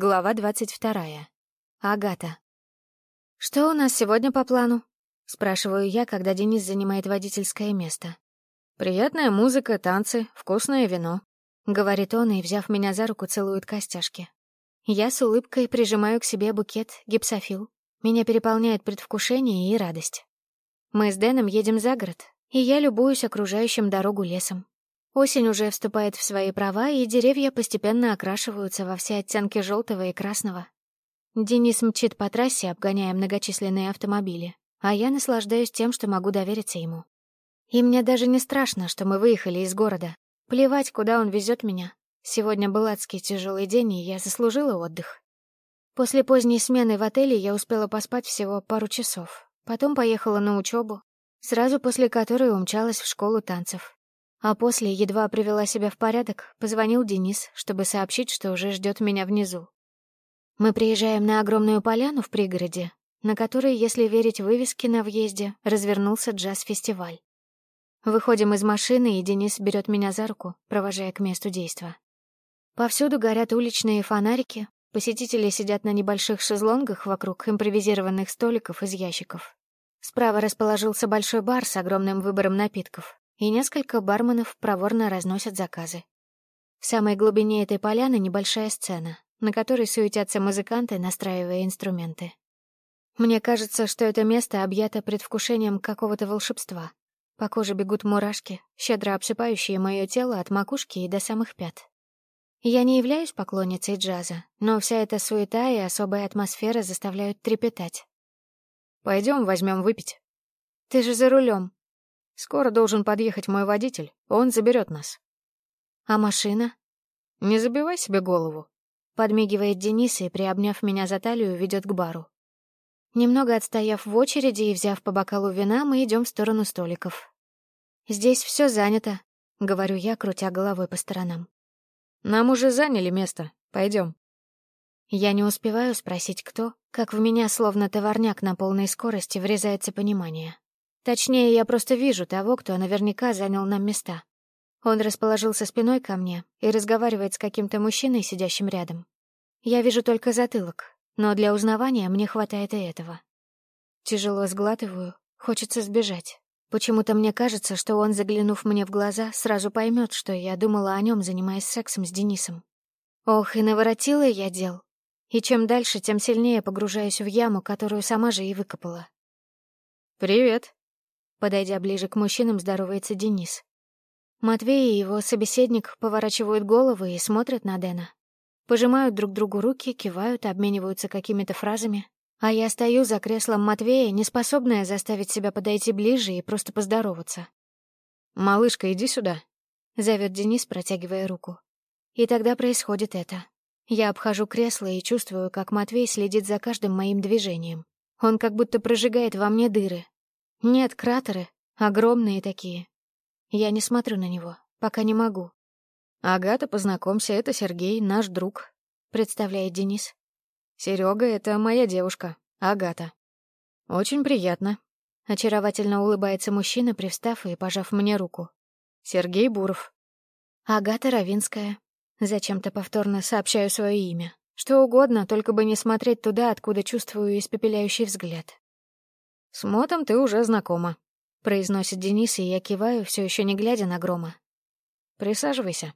Глава двадцать вторая. Агата. «Что у нас сегодня по плану?» — спрашиваю я, когда Денис занимает водительское место. «Приятная музыка, танцы, вкусное вино», — говорит он и, взяв меня за руку, целует костяшки. Я с улыбкой прижимаю к себе букет гипсофил. Меня переполняет предвкушение и радость. Мы с Дэном едем за город, и я любуюсь окружающим дорогу лесом. Осень уже вступает в свои права, и деревья постепенно окрашиваются во все оттенки желтого и красного. Денис мчит по трассе, обгоняя многочисленные автомобили, а я наслаждаюсь тем, что могу довериться ему. И мне даже не страшно, что мы выехали из города. Плевать, куда он везет меня. Сегодня был адский тяжелый день, и я заслужила отдых. После поздней смены в отеле я успела поспать всего пару часов. Потом поехала на учебу, сразу после которой умчалась в школу танцев. А после едва привела себя в порядок, позвонил Денис, чтобы сообщить, что уже ждет меня внизу. Мы приезжаем на огромную поляну в пригороде, на которой, если верить вывеске на въезде, развернулся джаз-фестиваль. Выходим из машины, и Денис берет меня за руку, провожая к месту действа. Повсюду горят уличные фонарики, посетители сидят на небольших шезлонгах вокруг импровизированных столиков из ящиков. Справа расположился большой бар с огромным выбором напитков, и несколько барменов проворно разносят заказы. В самой глубине этой поляны небольшая сцена, на которой суетятся музыканты, настраивая инструменты. Мне кажется, что это место объято предвкушением какого-то волшебства. По коже бегут мурашки, щедро обсыпающие мое тело от макушки и до самых пят. Я не являюсь поклонницей джаза, но вся эта суета и особая атмосфера заставляют трепетать. «Пойдем возьмем выпить». «Ты же за рулем», Скоро должен подъехать мой водитель, он заберет нас. А машина? Не забивай себе голову. Подмигивает Денис и, приобняв меня за талию, ведет к бару. Немного отстояв в очереди и взяв по бокалу вина, мы идем в сторону столиков. «Здесь все занято», — говорю я, крутя головой по сторонам. «Нам уже заняли место. Пойдем». Я не успеваю спросить, кто, как в меня словно товарняк на полной скорости врезается понимание. Точнее, я просто вижу того, кто наверняка занял нам места. Он расположился спиной ко мне и разговаривает с каким-то мужчиной, сидящим рядом. Я вижу только затылок, но для узнавания мне хватает и этого. Тяжело сглатываю, хочется сбежать. Почему-то мне кажется, что он, заглянув мне в глаза, сразу поймет, что я думала о нем, занимаясь сексом с Денисом. Ох, и наворотила я дел. И чем дальше, тем сильнее погружаюсь в яму, которую сама же и выкопала. «Привет», Подойдя ближе к мужчинам, здоровается Денис. Матвей и его собеседник поворачивают головы и смотрят на Дэна. Пожимают друг другу руки, кивают, обмениваются какими-то фразами. А я стою за креслом Матвея, неспособная заставить себя подойти ближе и просто поздороваться. «Малышка, иди сюда», — зовет Денис, протягивая руку. И тогда происходит это. Я обхожу кресло и чувствую, как Матвей следит за каждым моим движением. Он как будто прожигает во мне дыры, нет, кратеры. Огромные такие. Я не смотрю на него. Пока не могу. Агата, познакомься, это Сергей, наш друг. Представляет Денис. Серега — это моя девушка, Агата. Очень приятно. Очаровательно улыбается мужчина, привстав и пожав мне руку. Сергей Буров. Агата Равинская. Зачем-то повторно сообщаю свое имя. Что угодно, только бы не смотреть туда, откуда чувствую испепеляющий взгляд. «С Мотом ты уже знакома», — произносит Денис, и я киваю, все еще не глядя на Грома. «Присаживайся».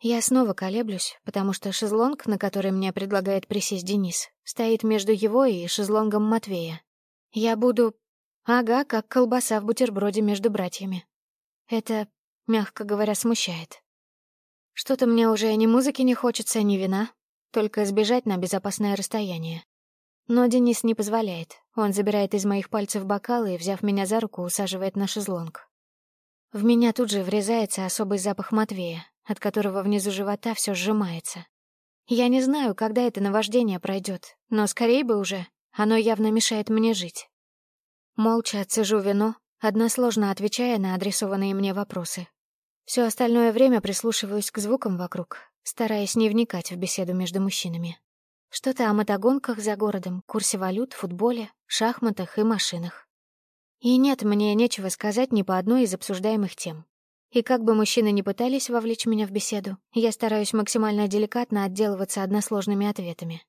Я снова колеблюсь, потому что шезлонг, на который мне предлагает присесть Денис, стоит между его и шезлонгом Матвея. Я буду... Ага, как колбаса в бутерброде между братьями. Это, мягко говоря, смущает. Что-то мне уже ни музыки не хочется, ни вина, только сбежать на безопасное расстояние. Но Денис не позволяет. Он забирает из моих пальцев бокалы и, взяв меня за руку, усаживает на шезлонг. В меня тут же врезается особый запах Матвея, от которого внизу живота все сжимается. Я не знаю, когда это наваждение пройдет, но скорее бы уже. Оно явно мешает мне жить. Молча отсижу вино, односложно отвечая на адресованные мне вопросы. Все остальное время прислушиваюсь к звукам вокруг, стараясь не вникать в беседу между мужчинами. Что-то о мотогонках за городом, курсе валют, футболе, шахматах и машинах. И нет, мне нечего сказать ни по одной из обсуждаемых тем. И как бы мужчины не пытались вовлечь меня в беседу, я стараюсь максимально деликатно отделываться односложными ответами.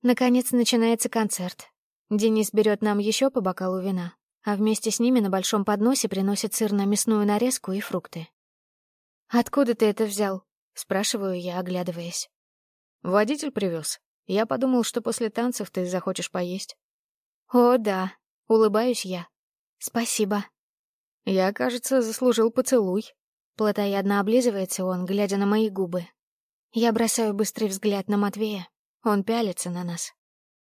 Наконец начинается концерт. Денис берет нам еще по бокалу вина, а вместе с ними на большом подносе приносит сырно-мясную нарезку и фрукты. «Откуда ты это взял?» — спрашиваю я, оглядываясь. «Водитель привез. Я подумал, что после танцев ты захочешь поесть. О, да, улыбаюсь я. Спасибо. Я, кажется, заслужил поцелуй. Плотоядно облизывается он, глядя на мои губы. Я бросаю быстрый взгляд на Матвея. Он пялится на нас.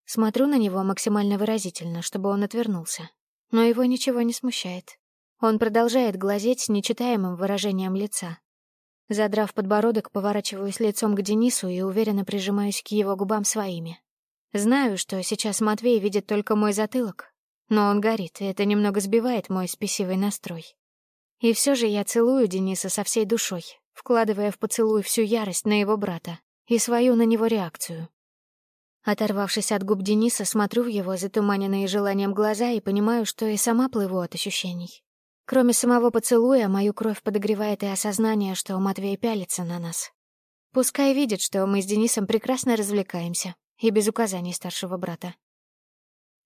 Смотрю на него максимально выразительно, чтобы он отвернулся. Но его ничего не смущает. Он продолжает глазеть с нечитаемым выражением лица, Задрав подбородок, поворачиваюсь лицом к Денису и уверенно прижимаюсь к его губам своими. Знаю, что сейчас Матвей видит только мой затылок, но он горит, и это немного сбивает мой спесивый настрой. И все же я целую Дениса со всей душой, вкладывая в поцелуй всю ярость на его брата и свою на него реакцию. Оторвавшись от губ Дениса, смотрю в его затуманенные желанием глаза и понимаю, что и сама плыву от ощущений. Кроме самого поцелуя, мою кровь подогревает и осознание, что Матвей пялится на нас. Пускай видит, что мы с Денисом прекрасно развлекаемся, и без указаний старшего брата.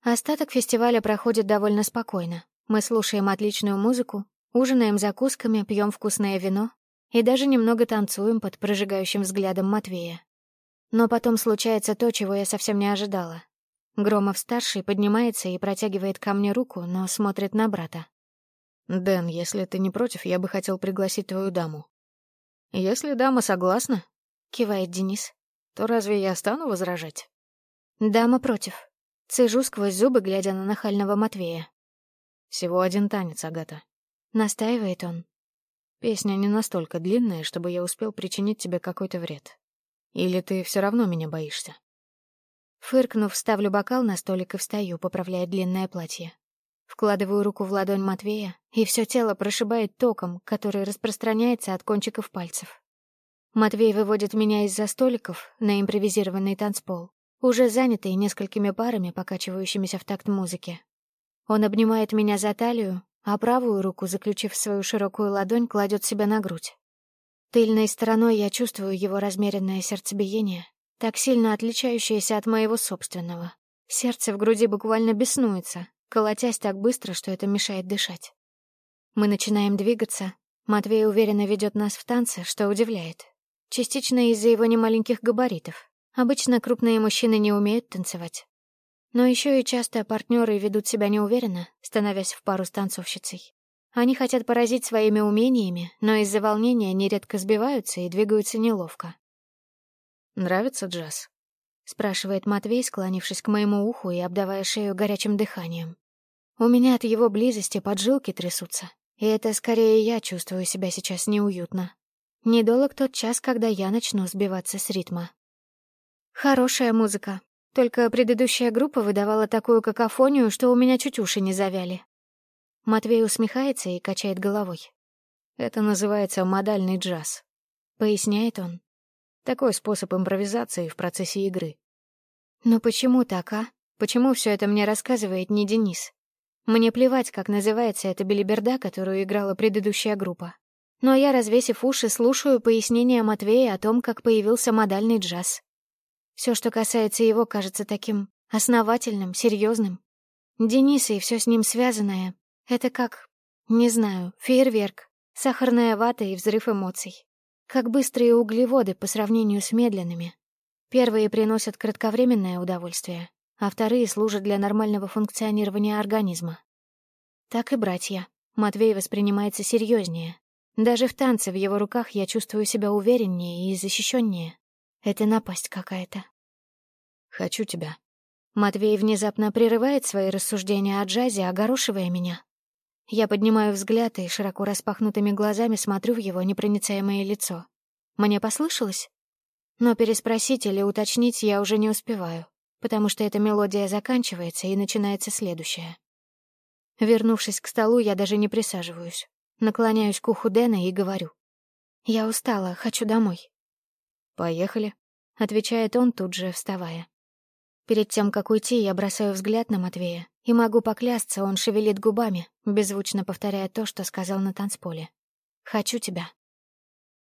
Остаток фестиваля проходит довольно спокойно. Мы слушаем отличную музыку, ужинаем закусками, пьем вкусное вино и даже немного танцуем под прожигающим взглядом Матвея. Но потом случается то, чего я совсем не ожидала. Громов-старший поднимается и протягивает ко мне руку, но смотрит на брата. «Дэн, если ты не против, я бы хотел пригласить твою даму». «Если дама согласна», — кивает Денис, — «то разве я стану возражать?» «Дама против». Цежу сквозь зубы, глядя на нахального Матвея. «Всего один танец, Агата», — настаивает он. «Песня не настолько длинная, чтобы я успел причинить тебе какой-то вред. Или ты все равно меня боишься?» Фыркнув, ставлю бокал на столик и встаю, поправляя длинное платье. Вкладываю руку в ладонь Матвея, и все тело прошибает током, который распространяется от кончиков пальцев. Матвей выводит меня из-за столиков на импровизированный танцпол, уже занятый несколькими парами, покачивающимися в такт музыки. Он обнимает меня за талию, а правую руку, заключив свою широкую ладонь, кладет себя на грудь. Тыльной стороной я чувствую его размеренное сердцебиение, так сильно отличающееся от моего собственного. Сердце в груди буквально беснуется, колотясь так быстро, что это мешает дышать. Мы начинаем двигаться. Матвей уверенно ведет нас в танце, что удивляет. Частично из-за его немаленьких габаритов. Обычно крупные мужчины не умеют танцевать. Но еще и часто партнеры ведут себя неуверенно, становясь в пару с танцовщицей. Они хотят поразить своими умениями, но из-за волнения нередко сбиваются и двигаются неловко. «Нравится джаз?» спрашивает Матвей, склонившись к моему уху и обдавая шею горячим дыханием. У меня от его близости поджилки трясутся, и это скорее я чувствую себя сейчас неуютно. Недолг тот час, когда я начну сбиваться с ритма. Хорошая музыка, только предыдущая группа выдавала такую какофонию, что у меня чуть уши не завяли. Матвей усмехается и качает головой. Это называется модальный джаз, поясняет он. Такой способ импровизации в процессе игры. Но почему так, а? Почему все это мне рассказывает не Денис? Мне плевать, как называется эта белиберда, которую играла предыдущая группа. Но я, развесив уши, слушаю пояснения Матвея о том, как появился модальный джаз. Все, что касается его, кажется таким основательным, серьезным. Денис и все с ним связанное — это как, не знаю, фейерверк, сахарная вата и взрыв эмоций как быстрые углеводы по сравнению с медленными. Первые приносят кратковременное удовольствие, а вторые служат для нормального функционирования организма. Так и братья. Матвей воспринимается серьезнее. Даже в танце в его руках я чувствую себя увереннее и защищеннее. Это напасть какая-то. «Хочу тебя». Матвей внезапно прерывает свои рассуждения о джазе, огорошивая меня. Я поднимаю взгляд и широко распахнутыми глазами смотрю в его непроницаемое лицо. Мне послышалось? Но переспросить или уточнить я уже не успеваю, потому что эта мелодия заканчивается и начинается следующая. Вернувшись к столу, я даже не присаживаюсь. Наклоняюсь к уху Дэна и говорю. «Я устала, хочу домой». «Поехали», — отвечает он, тут же вставая. Перед тем, как уйти, я бросаю взгляд на Матвея. И могу поклясться, он шевелит губами, беззвучно повторяя то, что сказал на танцполе. «Хочу тебя».